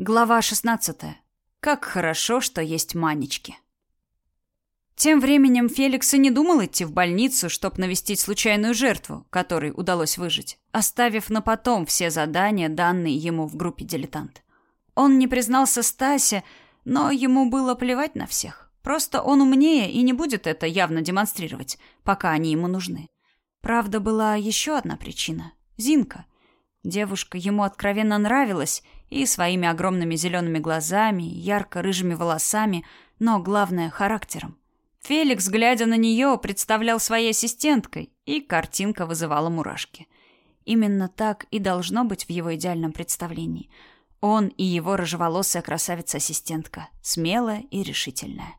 Глава 16. Как хорошо, что есть манечки. Тем временем Феликс и не думал идти в больницу, чтобы навестить случайную жертву, которой удалось выжить, оставив на потом все задания, данные ему в группе «Дилетант». Он не признался Стасе, но ему было плевать на всех. Просто он умнее и не будет это явно демонстрировать, пока они ему нужны. Правда, была еще одна причина. Зинка. Девушка ему откровенно нравилась — и своими огромными зелеными глазами, ярко-рыжими волосами, но, главное, характером. Феликс, глядя на нее, представлял своей ассистенткой, и картинка вызывала мурашки. Именно так и должно быть в его идеальном представлении. Он и его рыжеволосая красавица-ассистентка, смелая и решительная.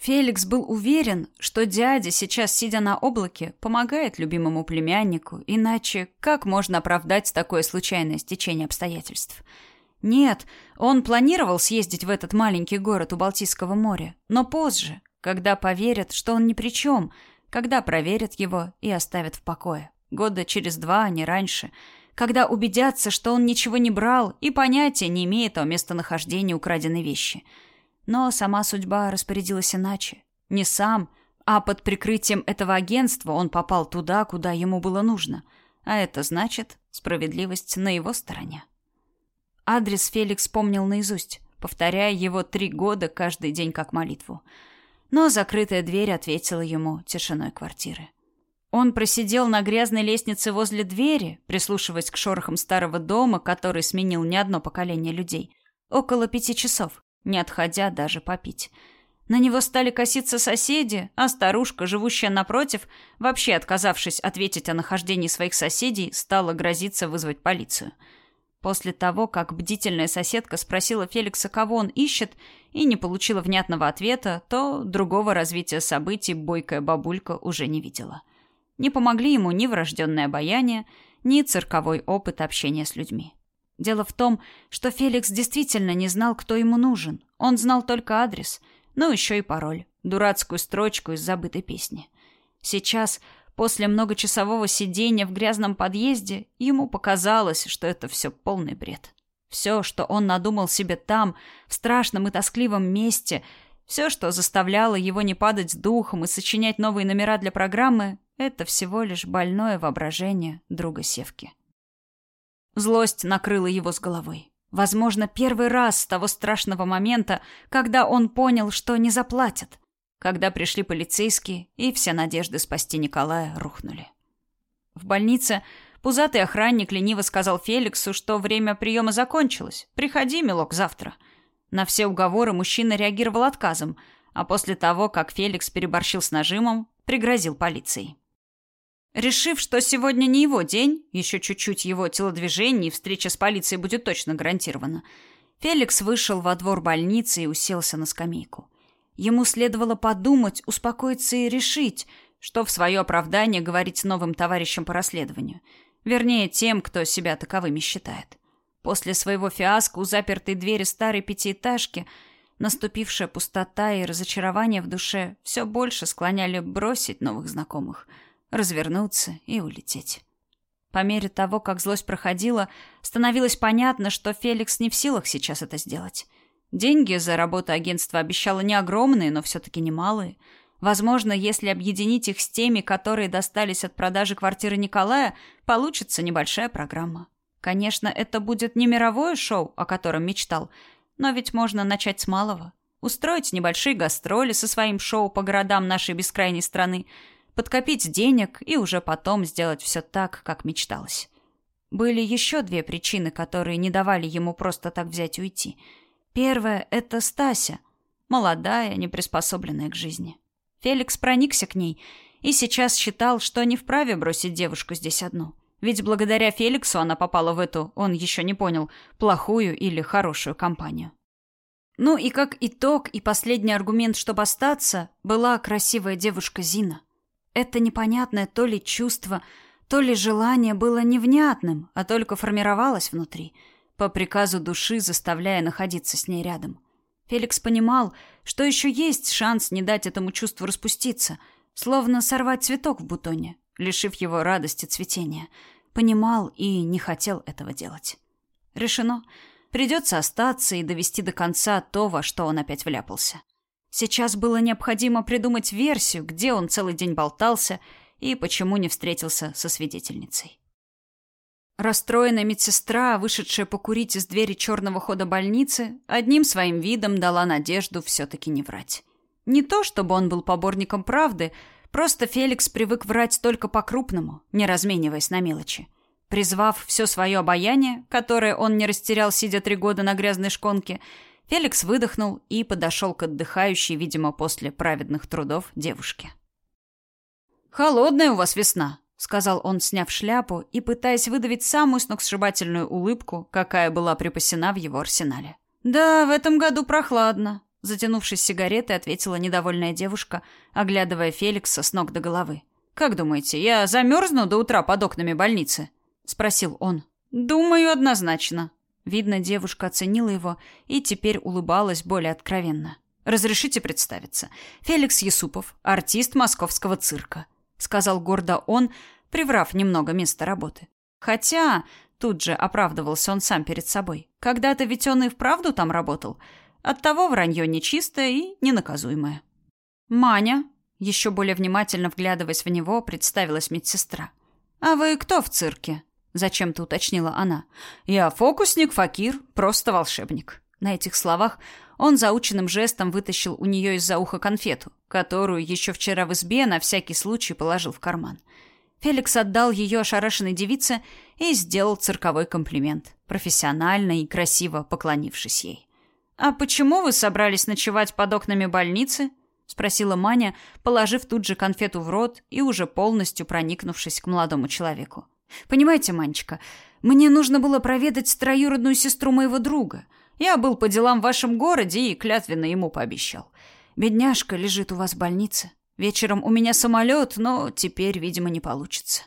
Феликс был уверен, что дядя сейчас, сидя на облаке, помогает любимому племяннику, иначе как можно оправдать такое случайное стечение обстоятельств – нет, он планировал съездить в этот маленький город у Балтийского моря, но позже, когда поверят, что он ни при чем, когда проверят его и оставят в покое. Года через два, а не раньше, когда убедятся, что он ничего не брал и понятия не имеет о местонахождении украденной вещи. Но сама судьба распорядилась иначе. Не сам, а под прикрытием этого агентства он попал туда, куда ему было нужно. А это значит, справедливость на его стороне. Адрес Феликс помнил наизусть, повторяя его три года каждый день как молитву. Но закрытая дверь ответила ему тишиной квартиры. Он просидел на грязной лестнице возле двери, прислушиваясь к шорохам старого дома, который сменил не одно поколение людей, около пяти часов, не отходя даже попить. На него стали коситься соседи, а старушка, живущая напротив, вообще отказавшись ответить о нахождении своих соседей, стала грозиться вызвать полицию – После того, как бдительная соседка спросила Феликса, кого он ищет, и не получила внятного ответа, то другого развития событий бойкая бабулька уже не видела. Не помогли ему ни врожденное обаяние, ни цирковой опыт общения с людьми. Дело в том, что Феликс действительно не знал, кто ему нужен. Он знал только адрес, ну еще и пароль, дурацкую строчку из забытой песни. Сейчас После многочасового сидения в грязном подъезде ему показалось, что это все полный бред. Все, что он надумал себе там, в страшном и тоскливом месте, все, что заставляло его не падать с духом и сочинять новые номера для программы, это всего лишь больное воображение друга Севки. Злость накрыла его с головой. Возможно, первый раз с того страшного момента, когда он понял, что не заплатят когда пришли полицейские, и все надежды спасти Николая рухнули. В больнице пузатый охранник лениво сказал Феликсу, что время приема закончилось. «Приходи, милок, завтра». На все уговоры мужчина реагировал отказом, а после того, как Феликс переборщил с нажимом, пригрозил полицией. Решив, что сегодня не его день, еще чуть-чуть его телодвижений и встреча с полицией будет точно гарантирована, Феликс вышел во двор больницы и уселся на скамейку. Ему следовало подумать, успокоиться и решить, что в свое оправдание говорить новым товарищам по расследованию. Вернее, тем, кто себя таковыми считает. После своего фиаско у запертой двери старой пятиэтажки наступившая пустота и разочарование в душе все больше склоняли бросить новых знакомых, развернуться и улететь. По мере того, как злость проходила, становилось понятно, что Феликс не в силах сейчас это сделать. Деньги за работу агентства обещало не огромные, но все-таки немалые. Возможно, если объединить их с теми, которые достались от продажи квартиры Николая, получится небольшая программа. Конечно, это будет не мировое шоу, о котором мечтал, но ведь можно начать с малого. Устроить небольшие гастроли со своим шоу по городам нашей бескрайней страны, подкопить денег и уже потом сделать все так, как мечталось. Были еще две причины, которые не давали ему просто так взять и уйти – Первая — это Стася, молодая, неприспособленная к жизни. Феликс проникся к ней и сейчас считал, что не вправе бросить девушку здесь одну. Ведь благодаря Феликсу она попала в эту, он еще не понял, плохую или хорошую компанию. Ну и как итог и последний аргумент, чтобы остаться, была красивая девушка Зина. Это непонятное то ли чувство, то ли желание было невнятным, а только формировалось внутри — по приказу души заставляя находиться с ней рядом. Феликс понимал, что еще есть шанс не дать этому чувству распуститься, словно сорвать цветок в бутоне, лишив его радости цветения. Понимал и не хотел этого делать. Решено. Придется остаться и довести до конца то, во что он опять вляпался. Сейчас было необходимо придумать версию, где он целый день болтался и почему не встретился со свидетельницей. Расстроенная медсестра, вышедшая покурить из двери черного хода больницы, одним своим видом дала надежду все-таки не врать. Не то, чтобы он был поборником правды, просто Феликс привык врать только по-крупному, не размениваясь на мелочи. Призвав все свое обаяние, которое он не растерял, сидя три года на грязной шконке, Феликс выдохнул и подошел к отдыхающей, видимо, после праведных трудов, девушке. «Холодная у вас весна», — сказал он, сняв шляпу и пытаясь выдавить самую сногсшибательную улыбку, какая была припасена в его арсенале. «Да, в этом году прохладно», — затянувшись сигаретой, ответила недовольная девушка, оглядывая Феликса с ног до головы. «Как думаете, я замерзну до утра под окнами больницы?» — спросил он. «Думаю, однозначно», Видно, девушка оценила его и теперь улыбалась более откровенно. «Разрешите представиться. Феликс Юсупов, артист московского цирка», — сказал гордо он, приврав немного место работы. Хотя, тут же оправдывался он сам перед собой, когда-то ведь он и вправду там работал. Оттого вранье нечистое и ненаказуемое. «Маня», еще более внимательно вглядываясь в него, представилась медсестра. «А вы кто в цирке?» Зачем-то уточнила она. «Я фокусник, факир, просто волшебник». На этих словах он заученным жестом вытащил у нее из-за уха конфету, которую еще вчера в избе на всякий случай положил в карман. Феликс отдал ее ошарашенной девице и сделал цирковой комплимент, профессионально и красиво поклонившись ей. «А почему вы собрались ночевать под окнами больницы?» — спросила Маня, положив тут же конфету в рот и уже полностью проникнувшись к молодому человеку. Понимаете, Манечка, мне нужно было проведать троюродную сестру моего друга. Я был по делам в вашем городе и клятвенно ему пообещал. Бедняжка лежит у вас в больнице. Вечером у меня самолет, но теперь, видимо, не получится.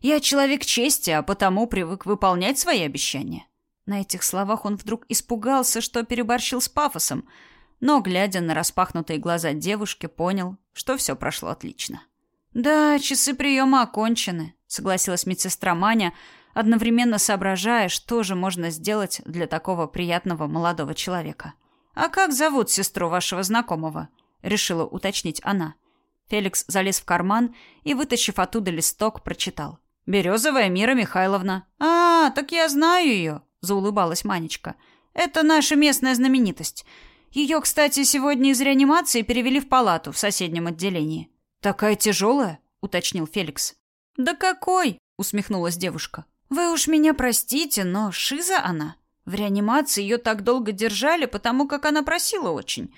Я человек чести, а потому привык выполнять свои обещания. На этих словах он вдруг испугался, что переборщил с пафосом, но, глядя на распахнутые глаза девушки, понял, что все прошло отлично. Да, часы приема окончены согласилась медсестра Маня, одновременно соображая, что же можно сделать для такого приятного молодого человека. А как зовут сестру вашего знакомого? решила уточнить она. Феликс залез в карман и, вытащив оттуда листок, прочитал: Березовая Мира Михайловна. А, так я знаю ее», — заулыбалась Манечка. Это наша местная знаменитость. Ее, кстати, сегодня из реанимации перевели в палату в соседнем отделении. Такая тяжелая, уточнил Феликс. «Да какой?» — усмехнулась девушка. «Вы уж меня простите, но шиза она. В реанимации ее так долго держали, потому как она просила очень.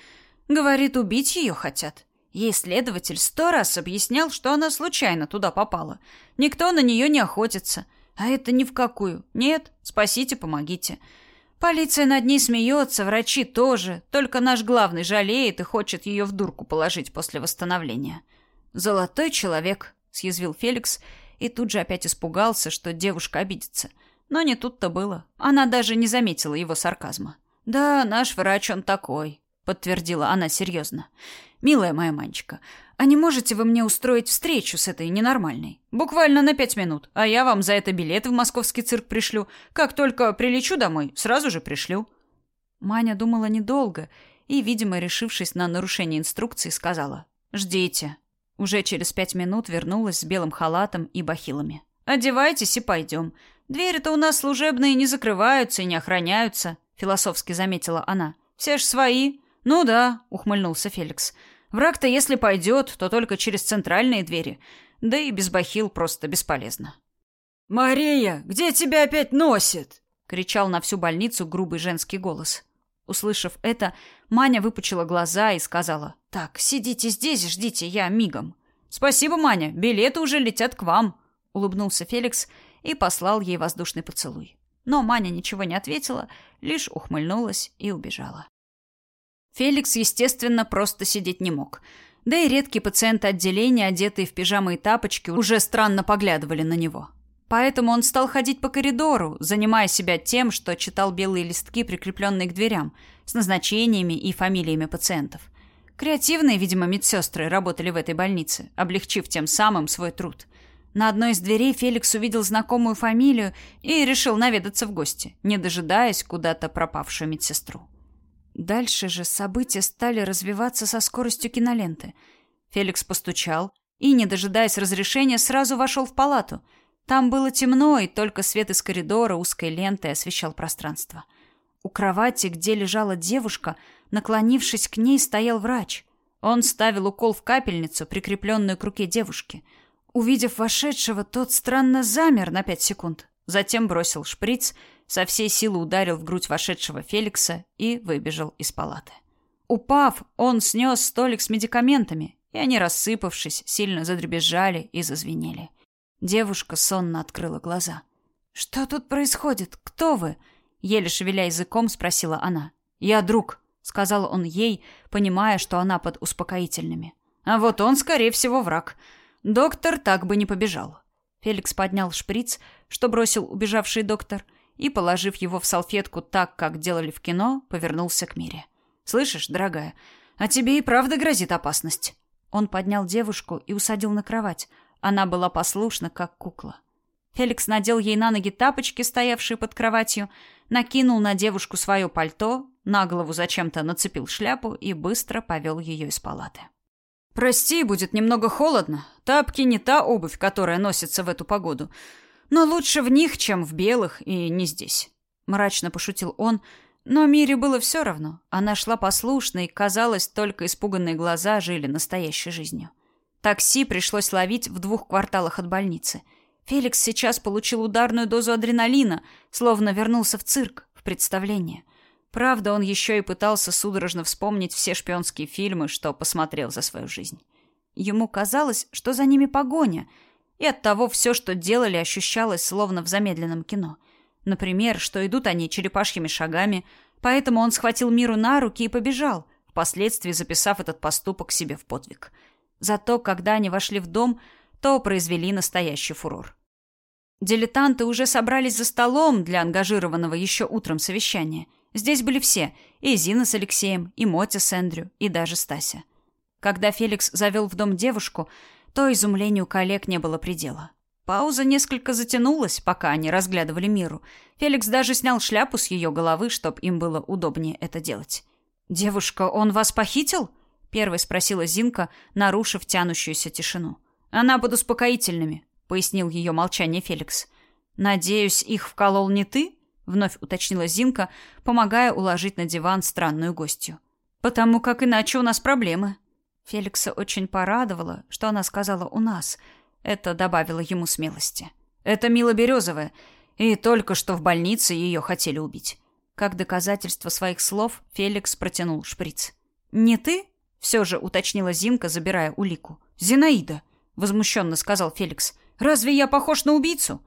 Говорит, убить ее хотят. Ей следователь сто раз объяснял, что она случайно туда попала. Никто на нее не охотится. А это ни в какую. Нет, спасите, помогите. Полиция над ней смеется, врачи тоже. Только наш главный жалеет и хочет ее в дурку положить после восстановления. Золотой человек, съязвил Феликс и тут же опять испугался, что девушка обидится. Но не тут-то было. Она даже не заметила его сарказма. «Да, наш врач он такой», — подтвердила она серьезно. «Милая моя мальчика, а не можете вы мне устроить встречу с этой ненормальной? Буквально на пять минут, а я вам за это билеты в московский цирк пришлю. Как только прилечу домой, сразу же пришлю». Маня думала недолго и, видимо, решившись на нарушение инструкции, сказала «Ждите». Уже через пять минут вернулась с белым халатом и бахилами. «Одевайтесь и пойдем. Двери-то у нас служебные не закрываются и не охраняются», — философски заметила она. «Все ж свои». «Ну да», — ухмыльнулся Феликс. «Враг-то, если пойдет, то только через центральные двери. Да и без бахил просто бесполезно». «Мария, где тебя опять носит?» — кричал на всю больницу грубый женский голос. Услышав это, Маня выпучила глаза и сказала: "Так, сидите здесь, ждите, я мигом". "Спасибо, Маня, билеты уже летят к вам", улыбнулся Феликс и послал ей воздушный поцелуй. Но Маня ничего не ответила, лишь ухмыльнулась и убежала. Феликс, естественно, просто сидеть не мог. Да и редкие пациенты отделения, одетые в пижамы и тапочки, уже странно поглядывали на него. Поэтому он стал ходить по коридору, занимая себя тем, что читал белые листки, прикрепленные к дверям, с назначениями и фамилиями пациентов. Креативные, видимо, медсестры работали в этой больнице, облегчив тем самым свой труд. На одной из дверей Феликс увидел знакомую фамилию и решил наведаться в гости, не дожидаясь куда-то пропавшую медсестру. Дальше же события стали развиваться со скоростью киноленты. Феликс постучал и, не дожидаясь разрешения, сразу вошел в палату. Там было темно, и только свет из коридора узкой лентой освещал пространство. У кровати, где лежала девушка, наклонившись к ней, стоял врач. Он ставил укол в капельницу, прикрепленную к руке девушки. Увидев вошедшего, тот странно замер на пять секунд. Затем бросил шприц, со всей силы ударил в грудь вошедшего Феликса и выбежал из палаты. Упав, он снес столик с медикаментами, и они, рассыпавшись, сильно задребезжали и зазвенели. Девушка сонно открыла глаза. «Что тут происходит? Кто вы?» Еле шевеля языком, спросила она. «Я друг», — сказал он ей, понимая, что она под успокоительными. «А вот он, скорее всего, враг. Доктор так бы не побежал». Феликс поднял шприц, что бросил убежавший доктор, и, положив его в салфетку так, как делали в кино, повернулся к Мире. «Слышишь, дорогая, а тебе и правда грозит опасность». Он поднял девушку и усадил на кровать. Она была послушна, как кукла. Феликс надел ей на ноги тапочки, стоявшие под кроватью, накинул на девушку свое пальто, на голову зачем-то нацепил шляпу и быстро повел ее из палаты. «Прости, будет немного холодно. Тапки не та обувь, которая носится в эту погоду. Но лучше в них, чем в белых и не здесь». Мрачно пошутил он, но Мире было все равно. Она шла послушно, и, казалось, только испуганные глаза жили настоящей жизнью. Такси пришлось ловить в двух кварталах от больницы – Феликс сейчас получил ударную дозу адреналина, словно вернулся в цирк, в представление. Правда, он еще и пытался судорожно вспомнить все шпионские фильмы, что посмотрел за свою жизнь. Ему казалось, что за ними погоня, и оттого все, что делали, ощущалось словно в замедленном кино. Например, что идут они черепашьими шагами, поэтому он схватил Миру на руки и побежал, впоследствии записав этот поступок себе в подвиг. Зато, когда они вошли в дом, то произвели настоящий фурор. Дилетанты уже собрались за столом для ангажированного еще утром совещания. Здесь были все – и Зина с Алексеем, и Мотя с Эндрю, и даже Стася. Когда Феликс завел в дом девушку, то изумлению коллег не было предела. Пауза несколько затянулась, пока они разглядывали Миру. Феликс даже снял шляпу с ее головы, чтобы им было удобнее это делать. «Девушка, он вас похитил?» – первой спросила Зинка, нарушив тянущуюся тишину. «Она под успокоительными», пояснил ее молчание Феликс. Надеюсь, их вколол не ты? вновь уточнила Зинка, помогая уложить на диван странную гостью. Потому как иначе у нас проблемы. Феликса очень порадовало, что она сказала у нас. Это добавило ему смелости. Это Мила Березовая, и только что в больнице ее хотели убить. Как доказательство своих слов Феликс протянул шприц. Не ты? Все же уточнила Зинка, забирая улику. Зинаида, возмущенно сказал Феликс. Разве я похож на убийцу?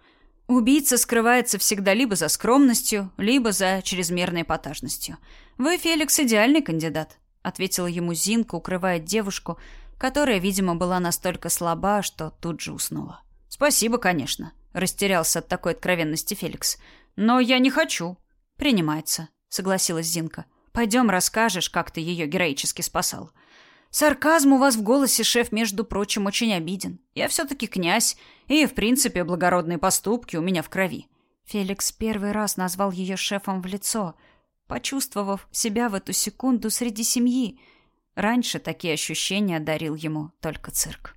Убийца скрывается всегда либо за скромностью, либо за чрезмерной эпатажностью. Вы, Феликс, идеальный кандидат, ответила ему Зинка, укрывая девушку, которая, видимо, была настолько слаба, что тут же уснула. Спасибо, конечно, растерялся от такой откровенности Феликс. Но я не хочу. Принимается, согласилась Зинка. Пойдем расскажешь, как ты ее героически спасал. Сарказм у вас в голосе, шеф, между прочим, очень обиден. Я все-таки князь, и, в принципе, благородные поступки у меня в крови. Феликс первый раз назвал ее шефом в лицо, почувствовав себя в эту секунду среди семьи. Раньше такие ощущения дарил ему только цирк.